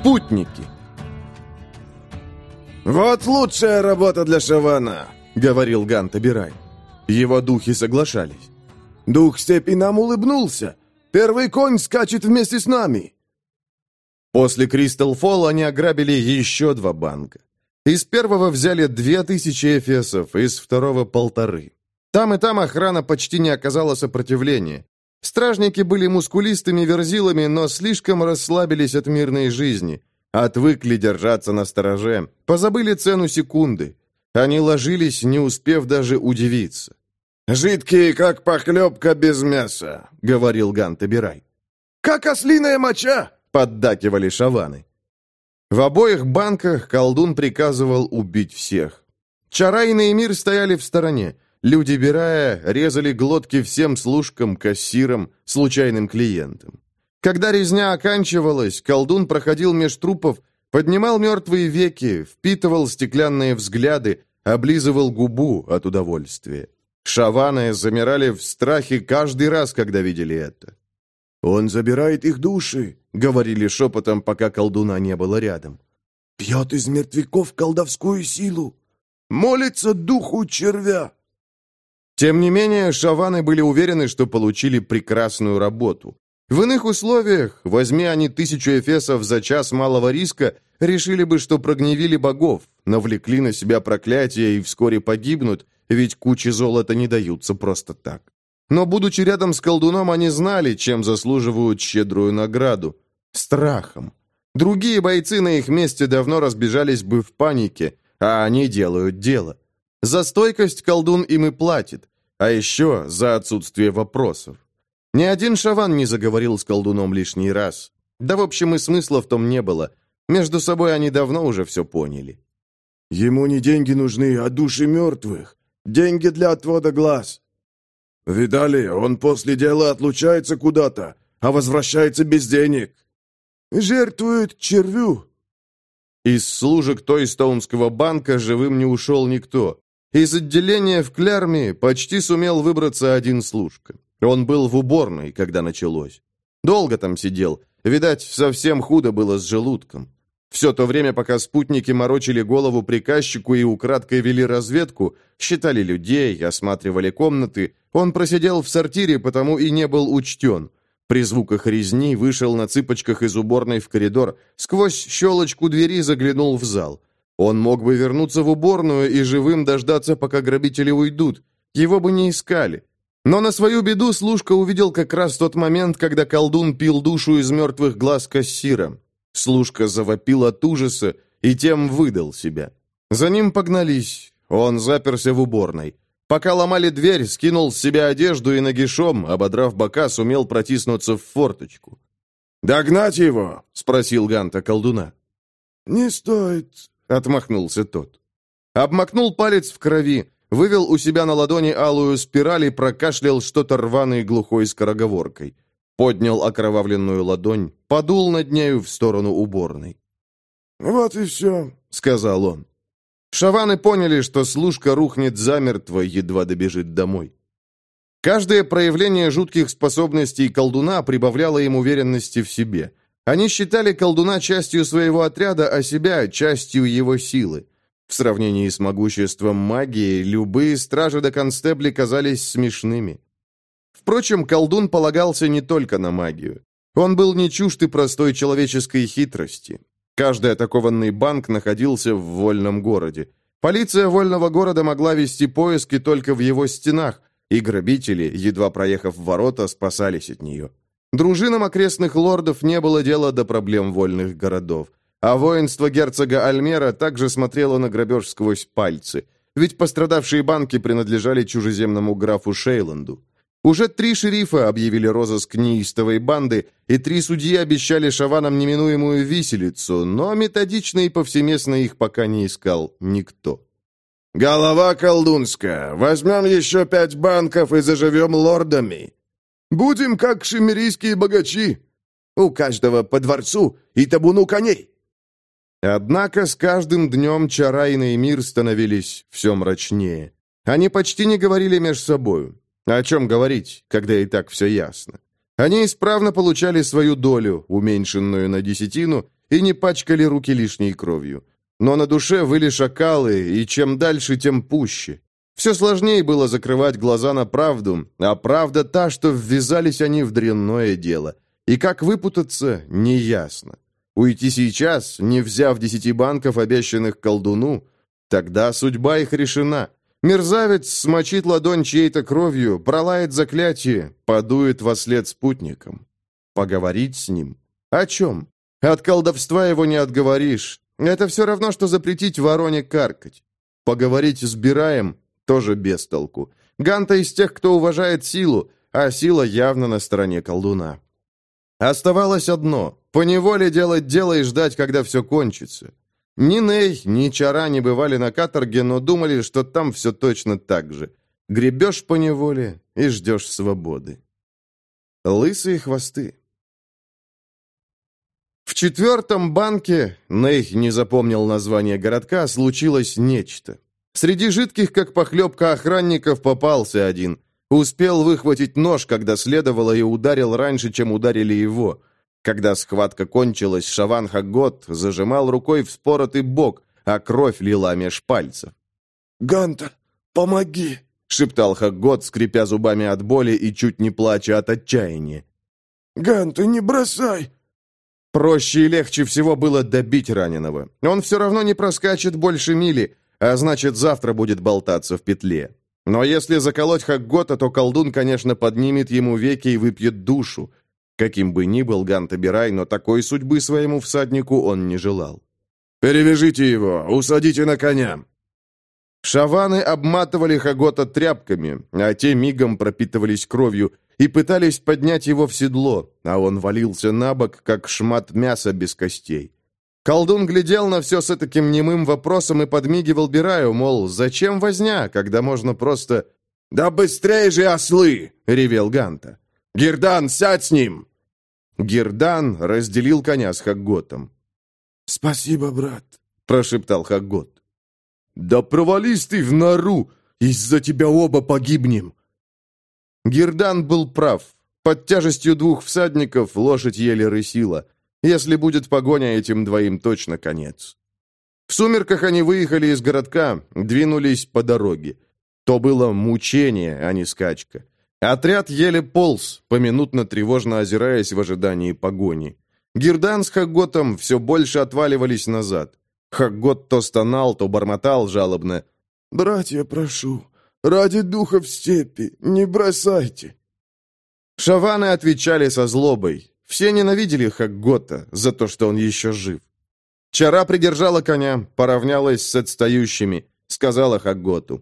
Спутники. «Вот лучшая работа для Шавана», — говорил Гант Абирай. Его духи соглашались. «Дух степи нам улыбнулся. Первый конь скачет вместе с нами». После Кристал Фолл они ограбили еще два банка. Из первого взяли две тысячи эфесов, из второго — полторы. Там и там охрана почти не оказала сопротивления. Стражники были мускулистыми верзилами, но слишком расслабились от мирной жизни. Отвыкли держаться на стороже, позабыли цену секунды. Они ложились, не успев даже удивиться. «Жидкие, как похлебка без мяса», — говорил Гант Абирай. «Как ослиная моча», — поддакивали шаваны. В обоих банках колдун приказывал убить всех. Чарай и Неймир стояли в стороне. Люди Бирая резали глотки всем служкам, кассирам, случайным клиентам. Когда резня оканчивалась, колдун проходил меж трупов, поднимал мертвые веки, впитывал стеклянные взгляды, облизывал губу от удовольствия. Шаваны замирали в страхе каждый раз, когда видели это. «Он забирает их души», — говорили шепотом, пока колдуна не было рядом. «Пьет из мертвяков колдовскую силу. Молится духу червя». Тем не менее, шаваны были уверены, что получили прекрасную работу. В иных условиях, возьми они тысячу эфесов за час малого риска, решили бы, что прогневили богов, навлекли на себя проклятие и вскоре погибнут, ведь кучи золота не даются просто так. Но, будучи рядом с колдуном, они знали, чем заслуживают щедрую награду. Страхом. Другие бойцы на их месте давно разбежались бы в панике, а они делают дело. За стойкость колдун им и платит. А еще за отсутствие вопросов. Ни один шаван не заговорил с колдуном лишний раз. Да, в общем, и смысла в том не было. Между собой они давно уже все поняли. «Ему не деньги нужны, а души мертвых. Деньги для отвода глаз». «Видали, он после дела отлучается куда-то, а возвращается без денег». «Жертвует червю». Из служек Тойстоунского банка живым не ушел никто. Из отделения в Клярме почти сумел выбраться один служка. Он был в уборной, когда началось. Долго там сидел. Видать, совсем худо было с желудком. Все то время, пока спутники морочили голову приказчику и украдкой вели разведку, считали людей, осматривали комнаты, он просидел в сортире, потому и не был учтен. При звуках резни вышел на цыпочках из уборной в коридор, сквозь щелочку двери заглянул в зал. Он мог бы вернуться в уборную и живым дождаться, пока грабители уйдут. Его бы не искали. Но на свою беду служка увидел как раз тот момент, когда колдун пил душу из мертвых глаз кассира. Служка завопил от ужаса и тем выдал себя. За ним погнались. Он заперся в уборной. Пока ломали дверь, скинул с себя одежду и нагишом, ободрав бока, сумел протиснуться в форточку. «Догнать его?» — спросил Ганта колдуна. «Не стоит», Отмахнулся тот. Обмакнул палец в крови, вывел у себя на ладони алую спираль и прокашлял что-то рваной глухой скороговоркой. Поднял окровавленную ладонь, подул над нею в сторону уборной. «Вот и все», — сказал он. Шаваны поняли, что служка рухнет замертво, едва добежит домой. Каждое проявление жутких способностей колдуна прибавляло им уверенности в себе. Они считали колдуна частью своего отряда, а себя частью его силы. В сравнении с могуществом магии, любые стражи до констебли казались смешными. Впрочем, колдун полагался не только на магию. Он был не чужд и простой человеческой хитрости. Каждый атакованный банк находился в вольном городе. Полиция вольного города могла вести поиски только в его стенах, и грабители, едва проехав ворота, спасались от нее. Дружинам окрестных лордов не было дела до проблем вольных городов. А воинство герцога Альмера также смотрело на грабеж сквозь пальцы, ведь пострадавшие банки принадлежали чужеземному графу Шейланду. Уже три шерифа объявили розыск неистовой банды, и три судьи обещали шаванам неминуемую виселицу, но методично и повсеместно их пока не искал никто. «Голова колдунская, возьмем еще пять банков и заживем лордами», Будем как шемерийские богачи. У каждого по дворцу и табуну коней». Однако с каждым днем Чарайна мир становились все мрачнее. Они почти не говорили между собою. О чем говорить, когда и так все ясно? Они исправно получали свою долю, уменьшенную на десятину, и не пачкали руки лишней кровью. Но на душе выли шакалы, и чем дальше, тем пуще. Все сложнее было закрывать глаза на правду, а правда та, что ввязались они в дрянное дело. И как выпутаться, неясно. Уйти сейчас, не взяв десяти банков, обещанных колдуну, тогда судьба их решена. Мерзавец смочит ладонь чьей-то кровью, пролает заклятие, подует во след спутникам. Поговорить с ним? О чем? От колдовства его не отговоришь. Это все равно, что запретить вороне каркать. Поговорить с Бираем тоже без толку. Ганта из тех, кто уважает силу, а сила явно на стороне колдуна. Оставалось одно — поневоле делать дело и ждать, когда все кончится. Ни Ней, ни Чара не бывали на каторге, но думали, что там все точно так же. Гребешь поневоле и ждешь свободы. Лысые хвосты. В четвертом банке, Ней не запомнил название городка, случилось нечто. Среди жидких, как похлебка охранников, попался один. Успел выхватить нож, когда следовало, и ударил раньше, чем ударили его. Когда схватка кончилась, Шаван Хагот зажимал рукой вспоротый бок, а кровь лила меж пальцев. «Ганта, помоги!» — шептал Хагот, скрипя зубами от боли и чуть не плача от отчаяния. «Ганта, не бросай!» Проще и легче всего было добить раненого. Он все равно не проскачет больше мили, а значит, завтра будет болтаться в петле. Но если заколоть Хаггота, то колдун, конечно, поднимет ему веки и выпьет душу. Каким бы ни был Гантабирай, но такой судьбы своему всаднику он не желал. «Перевяжите его, усадите на коня!» Шаваны обматывали Хагота тряпками, а те мигом пропитывались кровью и пытались поднять его в седло, а он валился на бок, как шмат мяса без костей. Колдун глядел на все с таким немым вопросом и подмигивал Бираю, мол, зачем возня, когда можно просто... «Да быстрее же, ослы!» — ревел Ганта. «Гердан, сядь с ним!» Гердан разделил коня с Хагготом. «Спасибо, брат», — прошептал Хаггот. «Да провались ты в нору! Из-за тебя оба погибнем!» Гердан был прав. Под тяжестью двух всадников лошадь еле рысила. Если будет погоня, этим двоим точно конец. В сумерках они выехали из городка, двинулись по дороге. То было мучение, а не скачка. Отряд еле полз, поминутно тревожно озираясь в ожидании погони. Гирдан с Хагготом все больше отваливались назад. Хаггот то стонал, то бормотал жалобно. «Братья, прошу, ради духа в степи, не бросайте!» Шаваны отвечали со злобой. Все ненавидели Хаггота за то, что он еще жив. Чара придержала коня, поравнялась с отстающими, сказала Хагготу.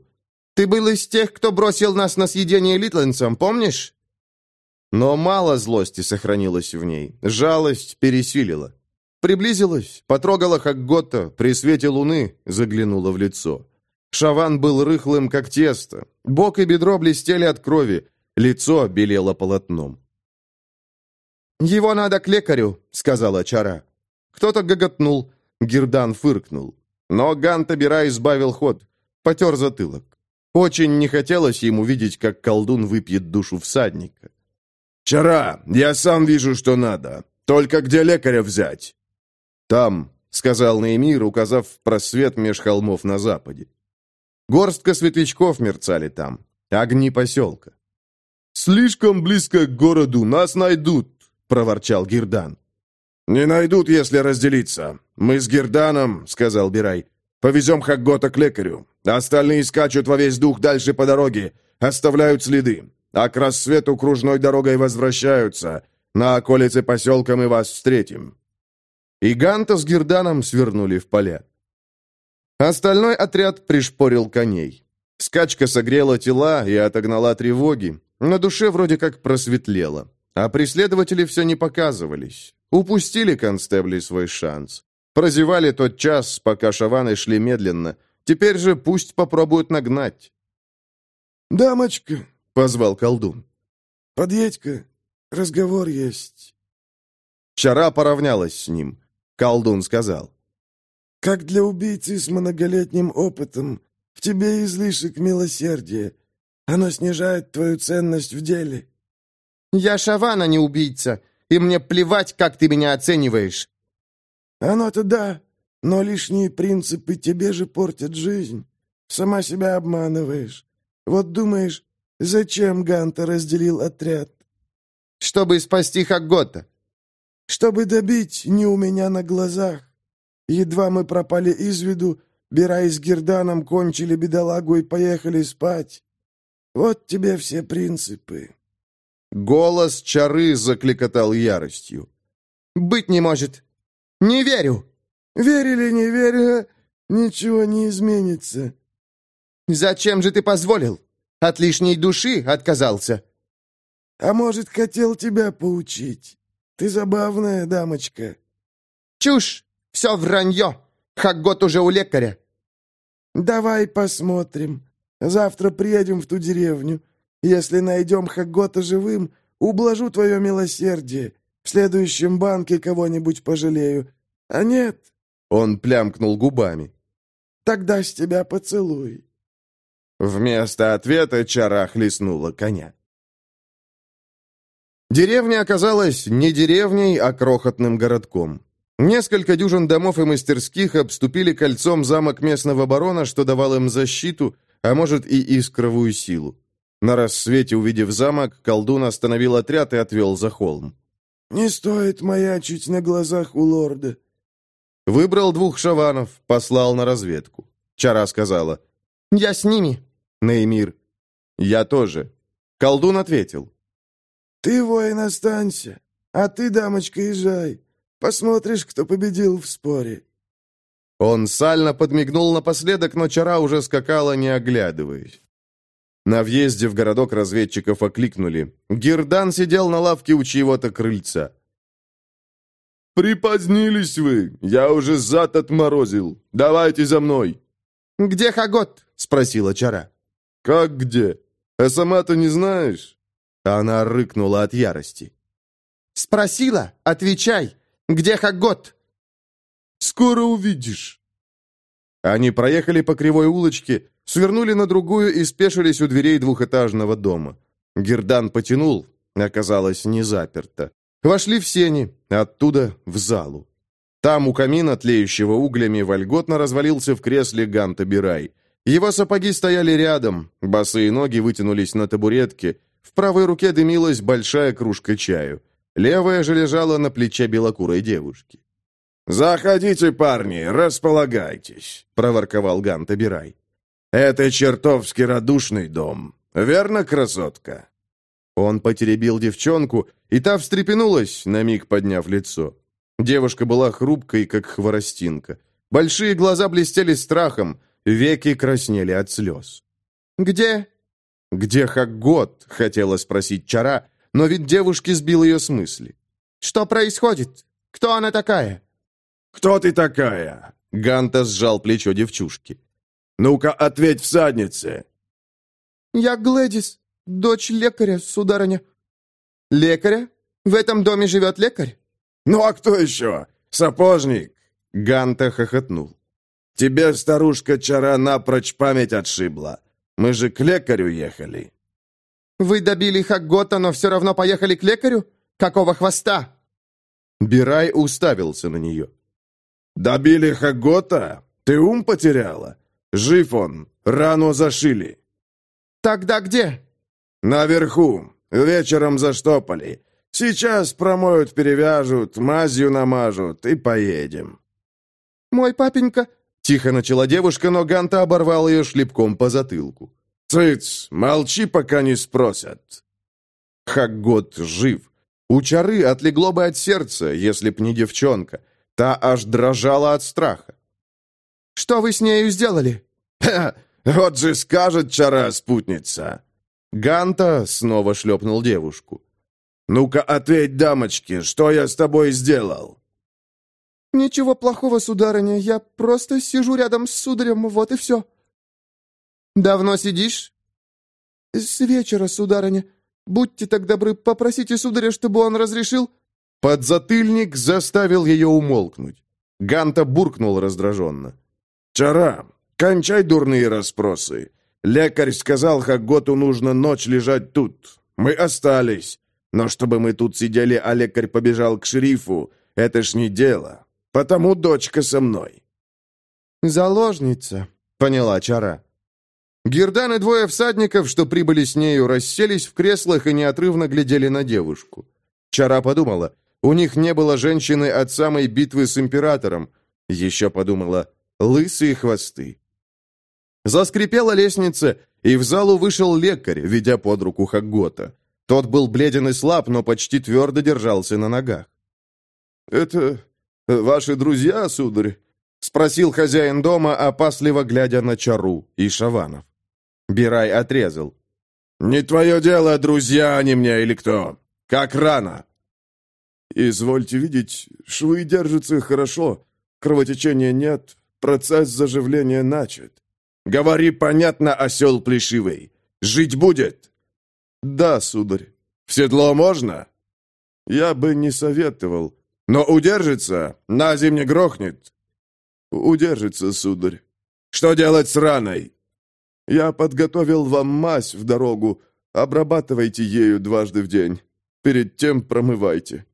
Ты был из тех, кто бросил нас на съедение литландцам, помнишь?» Но мало злости сохранилось в ней. Жалость пересилила. Приблизилась, потрогала Хаггота, при свете луны заглянула в лицо. Шаван был рыхлым, как тесто. Бок и бедро блестели от крови, лицо белело полотном. «Его надо к лекарю», — сказала Чара. Кто-то гоготнул, Гирдан фыркнул. Но Гантабира избавил ход, потер затылок. Очень не хотелось ему видеть, как колдун выпьет душу всадника. «Чара, я сам вижу, что надо. Только где лекаря взять?» «Там», — сказал Наимир, указав просвет меж холмов на западе. Горстка светлячков мерцали там, огни поселка. «Слишком близко к городу, нас найдут», — проворчал Гирдан. «Не найдут, если разделиться. Мы с Гирданом, — сказал Бирай, — повезем Хаггота к лекарю. Остальные скачут во весь дух дальше по дороге, оставляют следы, а к рассвету кружной дорогой возвращаются. На околице поселка мы вас встретим». И Ганта с Герданом свернули в поля. Остальной отряд пришпорил коней. Скачка согрела тела и отогнала тревоги. На душе вроде как просветлело. А преследователи все не показывались. Упустили констебли свой шанс. Прозевали тот час, пока шаваны шли медленно – Теперь же пусть попробуют нагнать. «Дамочка», — позвал колдун, — «подъедь-ка, разговор есть». Чара поравнялась с ним. Колдун сказал. «Как для убийцы с многолетним опытом, в тебе излишек милосердия. Оно снижает твою ценность в деле». «Я Шавана, не убийца, и мне плевать, как ты меня оцениваешь». Оно-то да, но лишние принципы тебе же портят жизнь. Сама себя обманываешь. Вот думаешь, зачем Ганта разделил отряд? Чтобы спасти Хаггота. Чтобы добить не у меня на глазах. Едва мы пропали из виду, Бирай с Герданом кончили бедолагу и поехали спать. Вот тебе все принципы. Голос чары закликотал яростью. «Быть не может! Не верю!» «Верили, не веря, ничего не изменится». «Зачем же ты позволил? От лишней души отказался?» «А может, хотел тебя поучить? Ты забавная дамочка». «Чушь! Все вранье! Хаггот уже у лекаря!» «Давай посмотрим. Завтра приедем в ту деревню. Если найдем Хаггота живым, ублажу твое милосердие. В следующем банке кого-нибудь пожалею. А нет...» Он плямкнул губами. «Тогда с тебя поцелуй». Вместо ответа чара хлестнула коня. Деревня оказалась не деревней, а крохотным городком. Несколько дюжин домов и мастерских обступили кольцом замок местного барона, что давал им защиту, а может и искровую силу. На рассвете, увидев замок, колдун остановил отряд и отвел за холм. «Не стоит маячить на глазах у лорда». Выбрал двух шаванов, послал на разведку. Чара сказала. «Я с ними». Наимир. «Я тоже». Колдун ответил. «Ты, воин, останься, а ты, дамочка, езжай. Посмотришь, кто победил в споре». Он сально подмигнул напоследок, но Чара уже скакала, не оглядываясь. На въезде в городок разведчиков окликнули. Гердан сидел на лавке у чьего-то крыльца. «Припозднились вы! Я уже зад отморозил! Давайте за мной!» «Где Хагот?» — спросила Чара. «Как где? А сама-то не знаешь?» Она рыкнула от ярости. «Спросила? Отвечай! Где Хагот?» «Скоро увидишь». Они проехали по кривой улочке, свернули на другую и спешились у дверей двухэтажного дома. Гердан потянул, оказалось, не заперто. Вошли в сени, оттуда в залу. Там у камина, тлеющего углями, вольготно развалился в кресле Ганта Бирай. Его сапоги стояли рядом, босые ноги вытянулись на табуретке, в правой руке дымилась большая кружка чаю. Левая же лежала на плече белокурой девушки. «Заходите, парни, располагайтесь», — проворковал Ганта Бирай. «Это чертовски радушный дом. Верно, красотка?» Он потеребил девчонку, и та встрепенулась, на миг подняв лицо. Девушка была хрупкой, как хворостинка. Большие глаза блестели страхом, веки краснели от слез. «Где?» «Где Хаггот?» — хотела спросить Чара, но ведь девушки сбил ее с мысли. «Что происходит? Кто она такая?» «Кто ты такая?» — Ганта сжал плечо девчушки. «Ну-ка, ответь всаднице!» «Я Глэдис, дочь лекаря, сударыня». «Лекаря? В этом доме живет лекарь?» «Ну а кто еще? Сапожник?» Ганта хохотнул. «Тебе, старушка, чара напрочь память отшибла. Мы же к лекарю ехали». «Вы добили Хаггота, но все равно поехали к лекарю? Какого хвоста?» Бирай уставился на нее. «Добили Хаггота? Ты ум потеряла? Жив он, рану зашили». «Тогда где?» «Наверху. Вечером заштопали. Сейчас промоют, перевяжут, мазью намажут и поедем». «Мой папенька...» Тихо начала девушка, но Ганта оборвал ее шлепком по затылку. «Цыц, молчи, пока не спросят». Хаггот жив. У чары отлегло бы от сердца, если б не девчонка. Та аж дрожала от страха. «Что вы с нею сделали?» «Ха, вот же скажет чара спутница». Ганта снова шлепнул девушку. «Ну-ка, ответь, дамочки, что я с тобой сделал?» «Ничего плохого, сударыня, я просто сижу рядом с сударем, вот и все». «Давно сидишь?» «С вечера, сударыня. Будьте так добры, попросите сударя, чтобы он разрешил...» Подзатыльник заставил ее умолкнуть. Ганта буркнул раздраженно. «Чара, кончай дурные расспросы. Лекарь сказал, Хаготу нужно ночь лежать тут. Мы остались. Но чтобы мы тут сидели, а лекарь побежал к шерифу, это ж не дело. потому дочка со мной». «Заложница», — поняла Чара. Гердан и двое всадников, что прибыли с нею, расселись в креслах и неотрывно глядели на девушку. Чара подумала, у них не было женщины от самой битвы с императором. Еще подумала, лысые хвосты. Заскрипела лестница, и в залу вышел лекарь, ведя под руку Хаггота. Тот был бледен и слаб, но почти твердо держался на ногах. «Это ваши друзья, сударь?» — спросил хозяин дома, опасливо глядя на Чару и Шаванов. Бирай отрезал. «Не твое дело, друзья они мне или кто. Как рано?» «Извольте видеть, швы держатся хорошо, кровотечения нет, процесс заживления начат». «Говори понятно, осел плешивый. Жить будет?» «Да, сударь». «В седло можно?» «Я бы не советовал». «Но удержится? На зимне грохнет?» «Удержится, сударь». «Что делать с раной?» Я подготовил вам мазь в дорогу. Обрабатывайте ею дважды в день. Перед тем промывайте».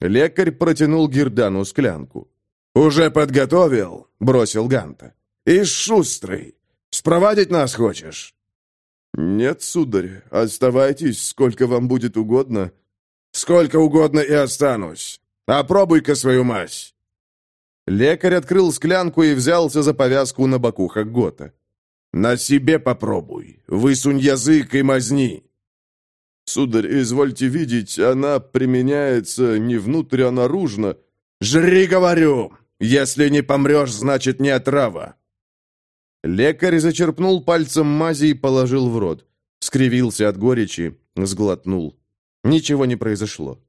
Лекарь протянул Гердану склянку. «Уже подготовил?» — бросил Ганта. «И шустрый. Спровадить нас хочешь?» «Нет, сударь, оставайтесь, сколько вам будет угодно». «Сколько угодно и останусь. Опробуй-ка свою мазь». Лекарь открыл склянку и взялся за повязку на боку Хаггота. «На себе попробуй. Высунь язык и мазни». «Сударь, извольте видеть, она применяется не внутрь, а наружно». «Жри, говорю! Если не помрешь, значит, не отрава». Лекарь зачерпнул пальцем мази и положил в рот. Скривился от горечи, сглотнул. Ничего не произошло.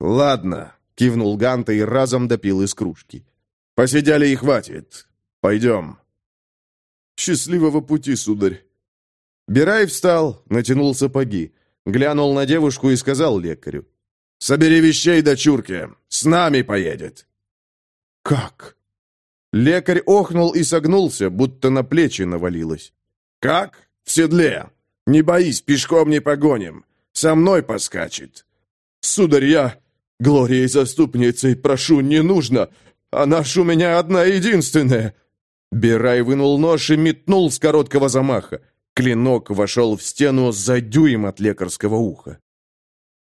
«Ладно», — кивнул Ганта и разом допил из кружки. «Посидели и хватит. Пойдем». «Счастливого пути, сударь!» Бирай встал, натянул сапоги, глянул на девушку и сказал лекарю. «Собери вещей, дочурки, с нами поедет». «Как?» Лекарь охнул и согнулся, будто на плечи навалилось. «Как? В седле. Не боись, пешком не погоним. Со мной поскачет». «Сударь, я, Глорией заступницей, прошу, не нужно. Она ж у меня одна единственная». Бирай вынул нож и метнул с короткого замаха. Клинок вошел в стену за дюйм от лекарского уха.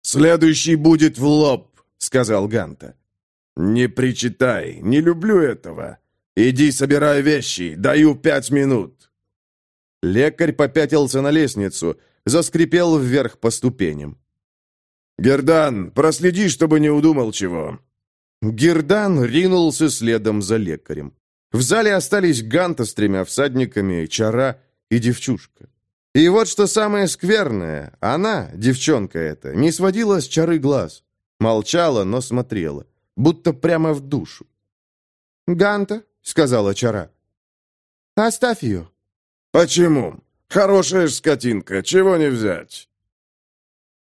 «Следующий будет в лоб», — сказал Ганта. «Не причитай, не люблю этого. Иди собирай вещи, даю пять минут». Лекарь попятился на лестницу, заскрипел вверх по ступеням. «Гердан, проследи, чтобы не удумал чего». Гердан ринулся следом за лекарем. В зале остались Ганта с тремя всадниками, Чара и девчушка. И вот что самое скверное, она, девчонка эта, не сводила с Чары глаз. Молчала, но смотрела, будто прямо в душу. «Ганта», — сказала Чара, — «оставь ее». «Почему? Хорошая ж скотинка, чего не взять?»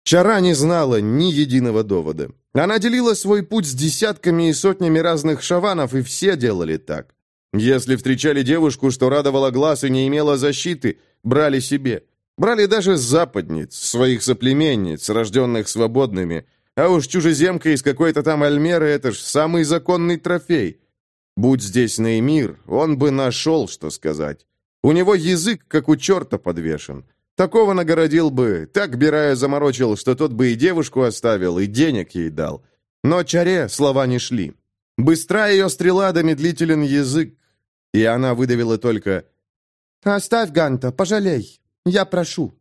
Чара не знала ни единого довода. Она делила свой путь с десятками и сотнями разных шаванов, и все делали так. Если встречали девушку, что радовала глаз и не имела защиты, брали себе. Брали даже западниц, своих соплеменниц, рожденных свободными. А уж чужеземка из какой-то там Альмеры – это ж самый законный трофей. Будь здесь Неймир, он бы нашел, что сказать. У него язык, как у черта, подвешен. Такого нагородил бы, так Бирая заморочил, что тот бы и девушку оставил, и денег ей дал. Но Чаре слова не шли. Быстра ее стрела да медлителен язык. И она выдавила только «Оставь Ганта, пожалей, я прошу».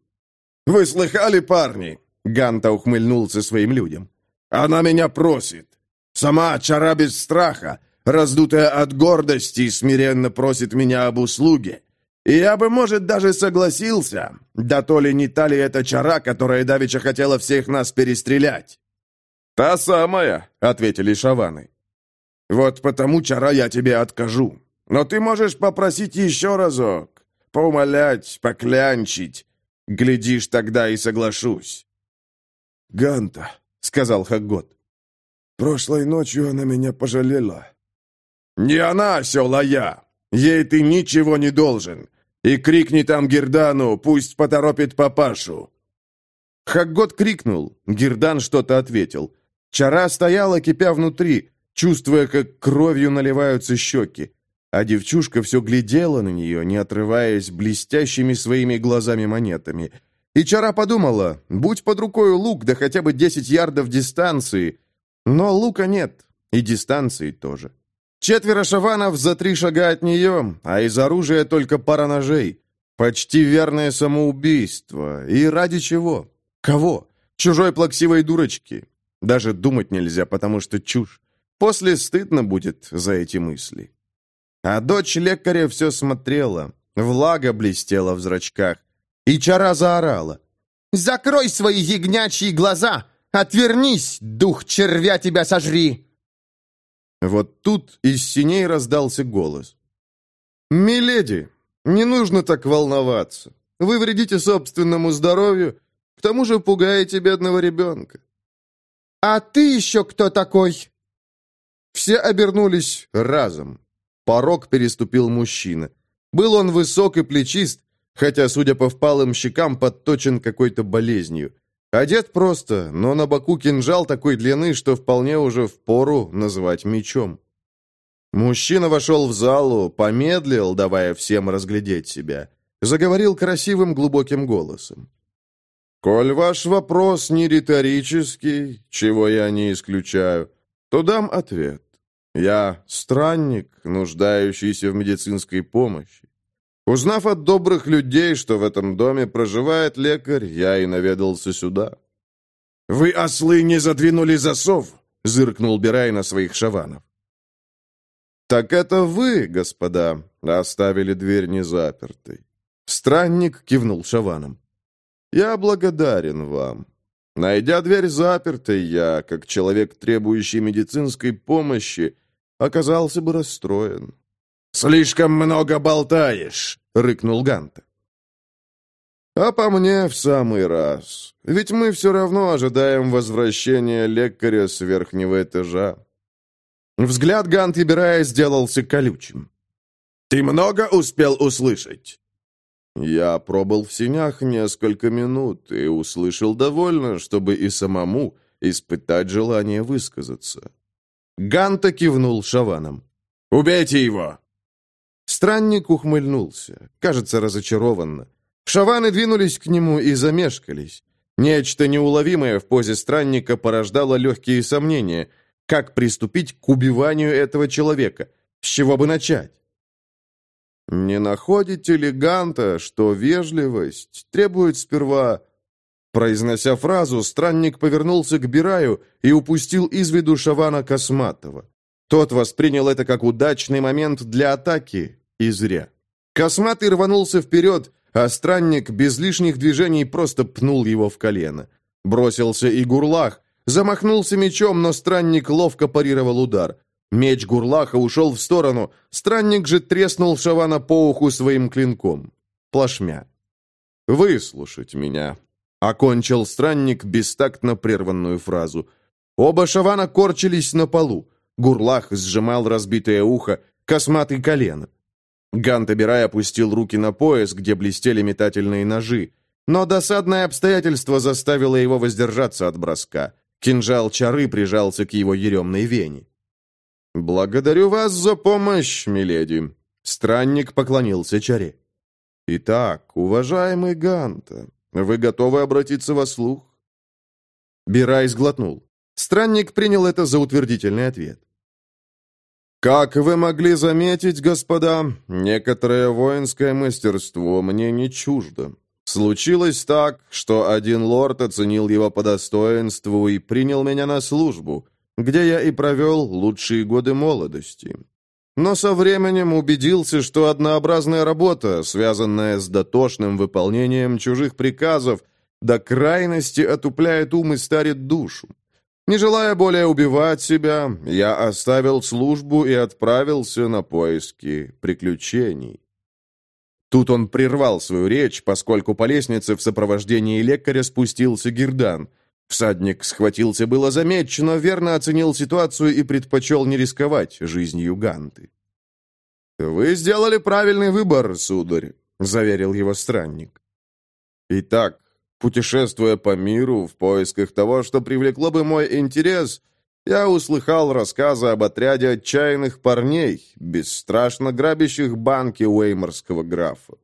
«Вы слыхали, парни?» Ганта ухмыльнулся своим людям. «Она меня просит. Сама чара без страха, раздутая от гордости, смиренно просит меня об услуге. И я бы, может, даже согласился, да то ли не та ли эта чара, которая давеча хотела всех нас перестрелять». «Та самая», — ответили шаваны. Вот потому, Чара, я тебе откажу. Но ты можешь попросить еще разок. Поумолять, поклянчить. Глядишь, тогда и соглашусь». «Ганта», — сказал Хаггот. «Прошлой ночью она меня пожалела». «Не она, осел, а я. Ей ты ничего не должен. И крикни там Гердану, пусть поторопит папашу». Хаггот крикнул. Гердан что-то ответил. Чара стояла, кипя внутри. чувствуя, как кровью наливаются щеки. А девчушка все глядела на нее, не отрываясь блестящими своими глазами-монетами. И Чара подумала, будь под рукой лук, да хотя бы 10 ярдов дистанции. Но лука нет, и дистанции тоже. Четверо шаванов за три шага от нее, а из оружия только пара ножей. Почти верное самоубийство. И ради чего? Кого? Чужой плаксивой дурочки. Даже думать нельзя, потому что чушь. После стыдно будет за эти мысли. А дочь лекаря все смотрела. Влага блестела в зрачках. И чара заорала. «Закрой свои ягнячьи глаза! Отвернись, дух червя тебя сожри!» Вот тут из синей раздался голос. «Миледи, не нужно так волноваться. Вы вредите собственному здоровью, к тому же пугаете бедного ребенка». «А ты еще кто такой?» Все обернулись разом. Порог переступил мужчина. Был он высок и плечист, хотя, судя по впалым щекам, подточен какой-то болезнью. Одет просто, но на боку кинжал такой длины, что вполне уже впору называть мечом. Мужчина вошел в залу, помедлил, давая всем разглядеть себя. Заговорил красивым глубоким голосом. «Коль ваш вопрос не риторический, чего я не исключаю, то дам ответ. Я странник, нуждающийся в медицинской помощи. Узнав от добрых людей, что в этом доме проживает лекарь, я и наведался сюда». «Вы, ослы, не задвинули засов?» — зыркнул Бирай на своих шаванов. «Так это вы, господа, оставили дверь незапертой». Странник кивнул шаваном. «Я благодарен вам. Найдя дверь запертой, я, как человек, требующий медицинской помощи, оказался бы расстроен. «Слишком много болтаешь!» — рыкнул Ганта. «А по мне в самый раз. Ведь мы все равно ожидаем возвращения лекаря с верхнего этажа». Взгляд Гантиберая сделался колючим. «Ты много успел услышать?» Я пробыл в синях несколько минут и услышал довольно, чтобы и самому испытать желание высказаться. Ганта кивнул шаваном. «Убейте его!» Странник ухмыльнулся, кажется, разочарованно. Шаваны двинулись к нему и замешкались. Нечто неуловимое в позе странника порождало легкие сомнения. Как приступить к убиванию этого человека? С чего бы начать? «Не находите ли, Ганта, что вежливость требует сперва...» Произнося фразу, странник повернулся к Бираю и упустил из виду Шавана Косматова. Тот воспринял это как удачный момент для атаки, и зря. Косматый рванулся вперед, а странник без лишних движений просто пнул его в колено. Бросился и Гурлах, замахнулся мечом, но странник ловко парировал удар. Меч Гурлаха ушел в сторону, странник же треснул Шавана по уху своим клинком. Плашмя. «Выслушать меня», — окончил странник бестактно прерванную фразу. Оба Шавана корчились на полу. Гурлах сжимал разбитое ухо, косматый колено. Гантабирай опустил руки на пояс, где блестели метательные ножи. Но досадное обстоятельство заставило его воздержаться от броска. Кинжал чары прижался к его еремной вене. «Благодарю вас за помощь, миледи!» Странник поклонился чаре. «Итак, уважаемый Ганта, вы готовы обратиться во слух?» Бирай сглотнул. Странник принял это за утвердительный ответ. «Как вы могли заметить, господа, некоторое воинское мастерство мне не чуждо. Случилось так, что один лорд оценил его по достоинству и принял меня на службу, где я и провел лучшие годы молодости. Но со временем убедился, что однообразная работа, связанная с дотошным выполнением чужих приказов, до крайности отупляет ум и старит душу. Не желая более убивать себя, я оставил службу и отправился на поиски приключений. Тут он прервал свою речь, поскольку по лестнице в сопровождении лекаря спустился Гирдан. Всадник схватился было за меч, но верно оценил ситуацию и предпочел не рисковать жизнью Ганты. «Вы сделали правильный выбор, сударь», — заверил его странник. «Итак, Путешествуя по миру в поисках того, что привлекло бы мой интерес, я услыхал рассказы об отряде отчаянных парней, бесстрашно грабящих банки Уэйморского графа.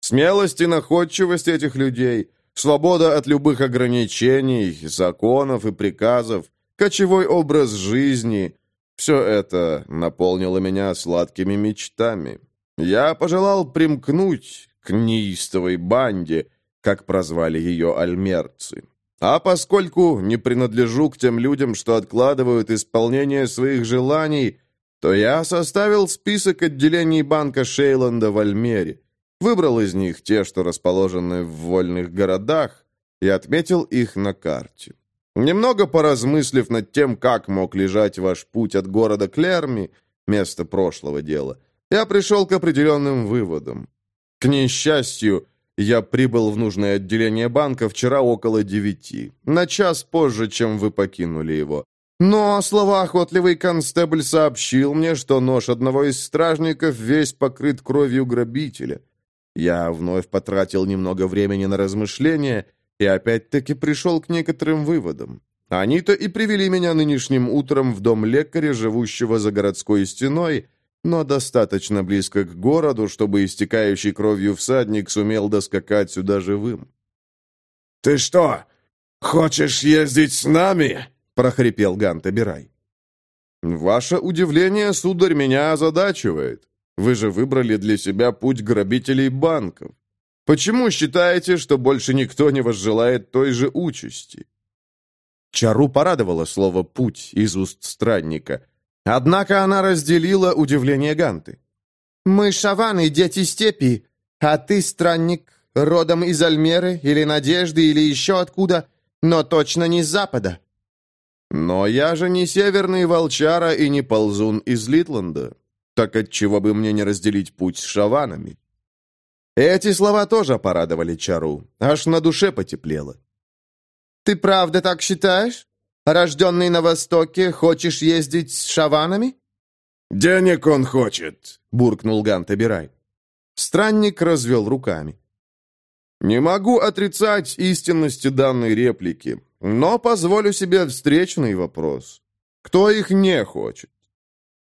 Смелость и находчивость этих людей, свобода от любых ограничений, законов и приказов, кочевой образ жизни — все это наполнило меня сладкими мечтами. Я пожелал примкнуть к неистовой банде, как прозвали ее альмерцы. А поскольку не принадлежу к тем людям, что откладывают исполнение своих желаний, то я составил список отделений банка Шейланда в Альмере, выбрал из них те, что расположены в вольных городах, и отметил их на карте. Немного поразмыслив над тем, как мог лежать ваш путь от города Клерми, место прошлого дела, я пришел к определенным выводам. К несчастью, я прибыл в нужное отделение банка вчера около девяти, на час позже, чем вы покинули его. Но словоохотливый констебль сообщил мне, что нож одного из стражников весь покрыт кровью грабителя. Я вновь потратил немного времени на размышления и опять-таки пришел к некоторым выводам. Они-то и привели меня нынешним утром в дом лекаря, живущего за городской стеной, но достаточно близко к городу, чтобы истекающий кровью всадник сумел доскакать сюда живым. «Ты что, хочешь ездить с нами?» — прохрипел Ганта «Ваше удивление, сударь, меня озадачивает. Вы же выбрали для себя путь грабителей банков. Почему считаете, что больше никто не возжелает той же участи?» Чару порадовало слово «путь» из уст странника, Однако она разделила удивление Ганты. «Мы шаваны, дети степи, а ты странник, родом из Альмеры или Надежды или еще откуда, но точно не с запада». «Но я же не северный волчара и не ползун из Литланда. Так отчего бы мне не разделить путь с шаванами?» Эти слова тоже порадовали Чару, аж на душе потеплело. «Ты правда так считаешь?» Рожденный на Востоке, хочешь ездить с шаванами?» «Денег он хочет», — буркнул Гантабирай. Странник развел руками. «Не могу отрицать истинности данной реплики, но позволю себе встречный вопрос. Кто их не хочет?»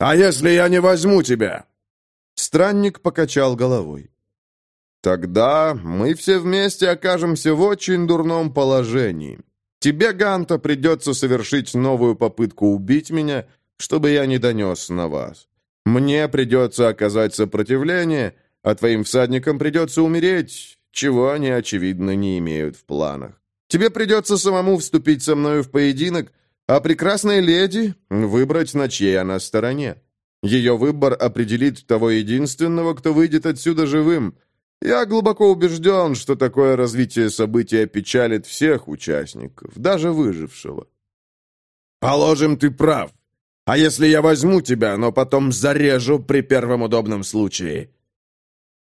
«А если я не возьму тебя?» Странник покачал головой. «Тогда мы все вместе окажемся в очень дурном положении. Тебе, Ганта, придется совершить новую попытку убить меня, чтобы я не донес на вас. Мне придется оказать сопротивление, а твоим всадникам придется умереть, чего они, очевидно, не имеют в планах. Тебе придется самому вступить со мною в поединок, а прекрасной леди выбрать, на чьей она стороне. Ее выбор определит того единственного, кто выйдет отсюда живым — я глубоко убежден, что такое развитие событий опечалит всех участников, даже выжившего. Положим, ты прав. А если я возьму тебя, но потом зарежу при первом удобном случае?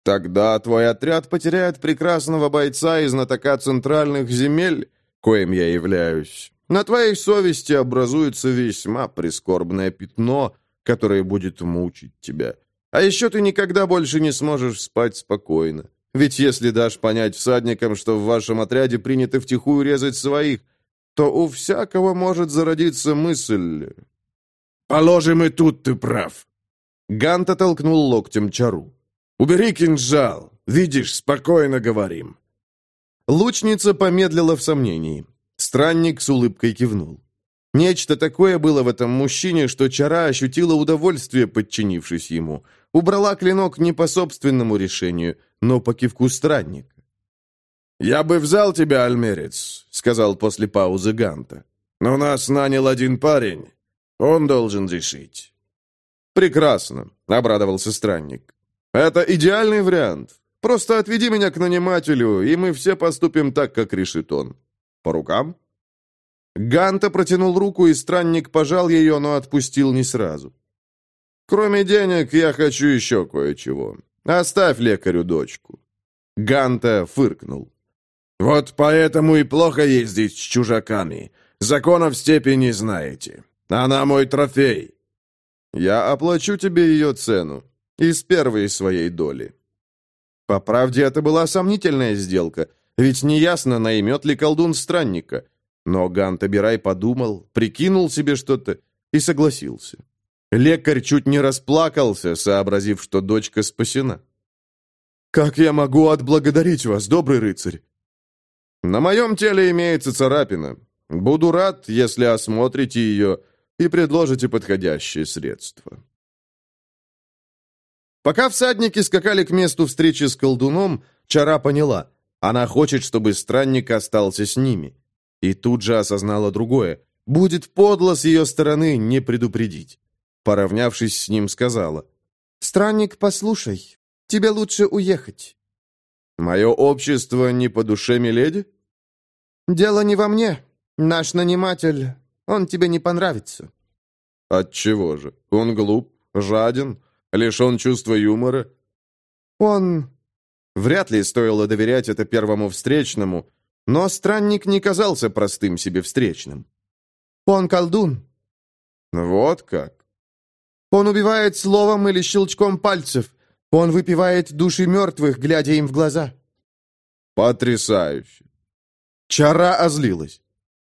Тогда твой отряд потеряет прекрасного бойца из знатока центральных земель, коим я являюсь. На твоей совести образуется весьма прискорбное пятно, которое будет мучить тебя. А еще ты никогда больше не сможешь спать спокойно. Ведь если дашь понять всадникам, что в вашем отряде принято втихую резать своих, то у всякого может зародиться мысль... «Положим, и тут ты прав». Гант оттолкнул локтем чару. «Убери кинжал. Видишь, спокойно говорим». Лучница помедлила в сомнении. Странник с улыбкой кивнул. Нечто такое было в этом мужчине, что Чара ощутила удовольствие, подчинившись ему. Убрала клинок не по собственному решению, но по кивку странника. «Я бы взял тебя, альмерец», — сказал после паузы Ганта. «Но нас нанял один парень. Он должен решить». «Прекрасно», — обрадовался странник. «Это идеальный вариант. Просто отведи меня к нанимателю, и мы все поступим так, как решит он. По рукам?» Ганта протянул руку, и странник пожал ее, но отпустил не сразу. «Кроме денег, я хочу еще кое-чего. Оставь лекарю дочку». Ганта фыркнул. «Вот поэтому и плохо ездить с чужаками. Законов степи не знаете. Она мой трофей». «Я оплачу тебе ее цену. Из первой своей доли». По правде, это была сомнительная сделка, ведь неясно, наймет ли колдун странника. Но Гантабирай подумал, прикинул себе что-то и согласился. Лекарь чуть не расплакался, сообразив, что дочка спасена. «Как я могу отблагодарить вас, добрый рыцарь?» «На моем теле имеется царапина. Буду рад, если осмотрите ее и предложите подходящее средство». Пока всадники скакали к месту встречи с колдуном, Чара поняла. Она хочет, чтобы странник остался с ними. И тут же осознала другое. Будет подло с ее стороны не предупредить. Поравнявшись с ним, сказала. «Странник, послушай, тебе лучше уехать». «Мое общество не по душе, миледи?» «Дело не во мне. Наш наниматель, он тебе не понравится». «Отчего же? Он глуп, жаден, лишен чувства юмора?» «Он...» Вряд ли стоило доверять это первому встречному, но странник не казался простым себе встречным. «Он колдун». «Вот как?» Он убивает словом или щелчком пальцев. Он выпивает души мертвых, глядя им в глаза». «Потрясающе!» Чара озлилась.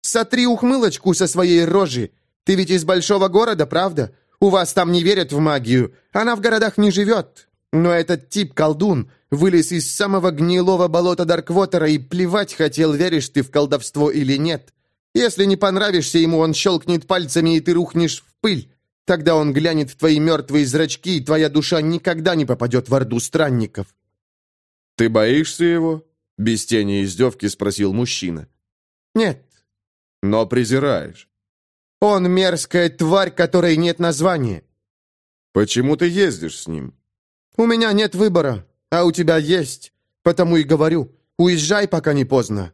«Сотри ухмылочку со своей рожи. Ты ведь из большого города, правда? У вас там не верят в магию. Она в городах не живет. Но этот тип колдун вылез из самого гнилого болота Дарквотера и плевать хотел, веришь ты в колдовство или нет. Если не понравишься ему, он щелкнет пальцами, и ты рухнешь в пыль. Тогда он глянет в твои мертвые зрачки, и твоя душа никогда не попадет в орду странников». «Ты боишься его?» — без тени издевки спросил мужчина. «Нет». «Но презираешь». «Он мерзкая тварь, которой нет названия». «Почему ты ездишь с ним?» «У меня нет выбора, а у тебя есть. Потому и говорю, уезжай, пока не поздно».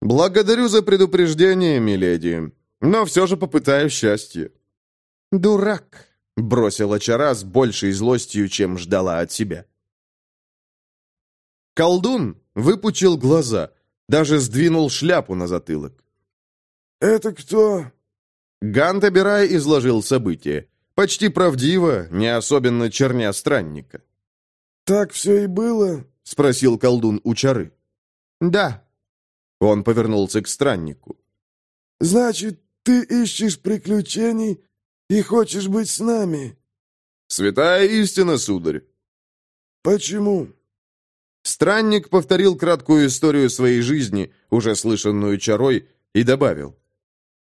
«Благодарю за предупреждение, миледи, но все же попытаю счастье». «Дурак!» — бросила Чара с большей злостью, чем ждала от себя. Колдун выпучил глаза, даже сдвинул шляпу на затылок. «Это кто?» Гантабирай изложил события. Почти правдиво, не особенно черня странника. «Так все и было?» — спросил колдун у Чары. «Да». Он повернулся к страннику. «Значит, ты ищешь приключений и хочешь быть с нами?» «Святая истина, сударь». «Почему?» Странник повторил краткую историю своей жизни, уже слышанную чарой, и добавил.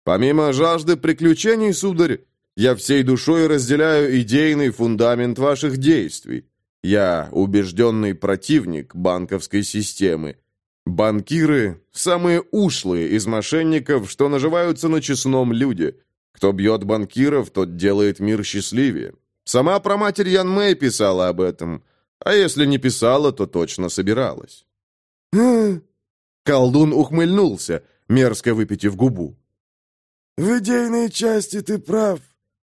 «Помимо жажды приключений, сударь, я всей душой разделяю идейный фундамент ваших действий. Я убежденный противник банковской системы. Банкиры – самые ушлые из мошенников, что наживаются на честном люде. Кто бьет банкиров, тот делает мир счастливее. Сама проматерь Ян Мэй писала об этом. А если не писала, то точно собиралась. Колдун ухмыльнулся, мерзко выпитив губу. «В идейной части ты прав,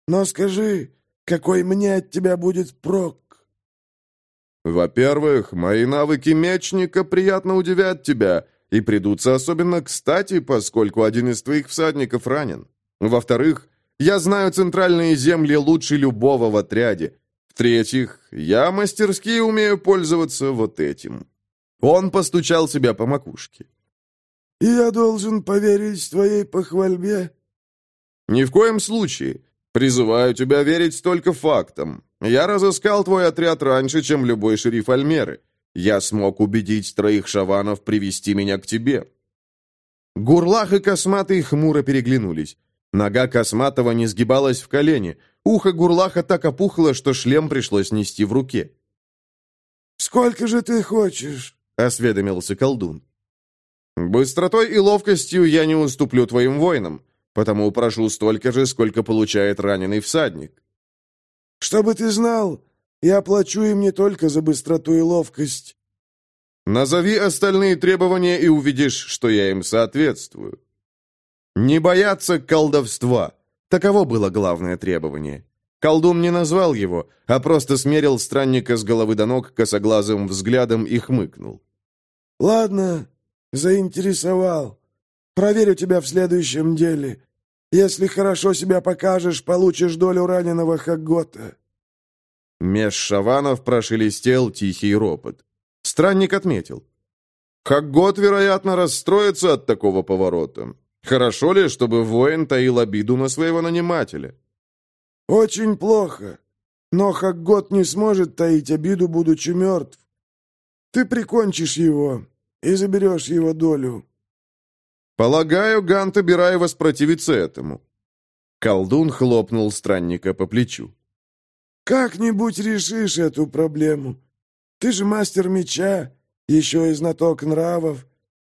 но скажи, какой мне от тебя будет прок?» «Во-первых, мои навыки мечника приятно удивят тебя и придутся особенно кстати, поскольку один из твоих всадников ранен. Во-вторых, я знаю центральные земли лучше любого в отряде. В-третьих, я мастерски умею пользоваться вот этим». Он постучал себя по макушке. «И я должен поверить твоей похвальбе?» «Ни в коем случае. Призываю тебя верить только фактам. Я разыскал твой отряд раньше, чем любой шериф Альмеры. Я смог убедить троих шаванов привести меня к тебе». Гурлах и Косматый хмуро переглянулись. Нога Косматого не сгибалась в колени. Ухо Гурлаха так опухло, что шлем пришлось нести в руке. «Сколько же ты хочешь?» — осведомился колдун. «Быстротой и ловкостью я не уступлю твоим воинам, потому прошу столько же, сколько получает раненый всадник». «Чтобы ты знал, я плачу им не только за быстроту и ловкость». «Назови остальные требования и увидишь, что я им соответствую». Не бояться колдовства. Таково было главное требование. Колдун не назвал его, а просто смерил странника с головы до ног косоглазым взглядом и хмыкнул. «Ладно, заинтересовал. Проверю тебя в следующем деле. Если хорошо себя покажешь, получишь долю раненого Хагота». Меж шаванов прошелестел тихий ропот. Странник отметил. Хаггот, вероятно, расстроится от такого поворота. Хорошо ли, чтобы воин таил обиду на своего нанимателя? «Очень плохо. Но Хаггот не сможет таить обиду, будучи мертв. Ты прикончишь его и заберешь его долю». «Полагаю, Ганта Бирай воспротивится этому». Колдун хлопнул странника по плечу. «Как-нибудь решишь эту проблему. Ты же мастер меча, еще и знаток нравов.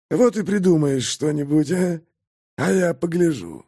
Вот и придумаешь что-нибудь, а? А я погляжу».